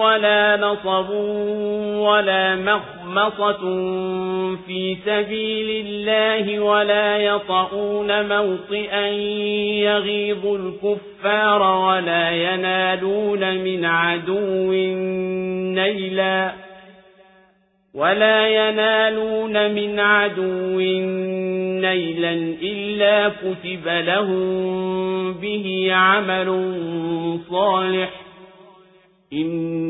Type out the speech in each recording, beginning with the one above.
ولا نصب ولا مخمصة في سبيل الله ولا يطعون موطئا يغيظ الكفار ولا ينالون من عدو نيلا ولا ينالون من عدو نيلا إلا كتب لهم به عمل صالح إن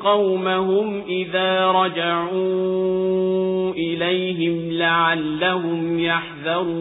قومهم إذا رجعوا إليهم لعلهم يحذرون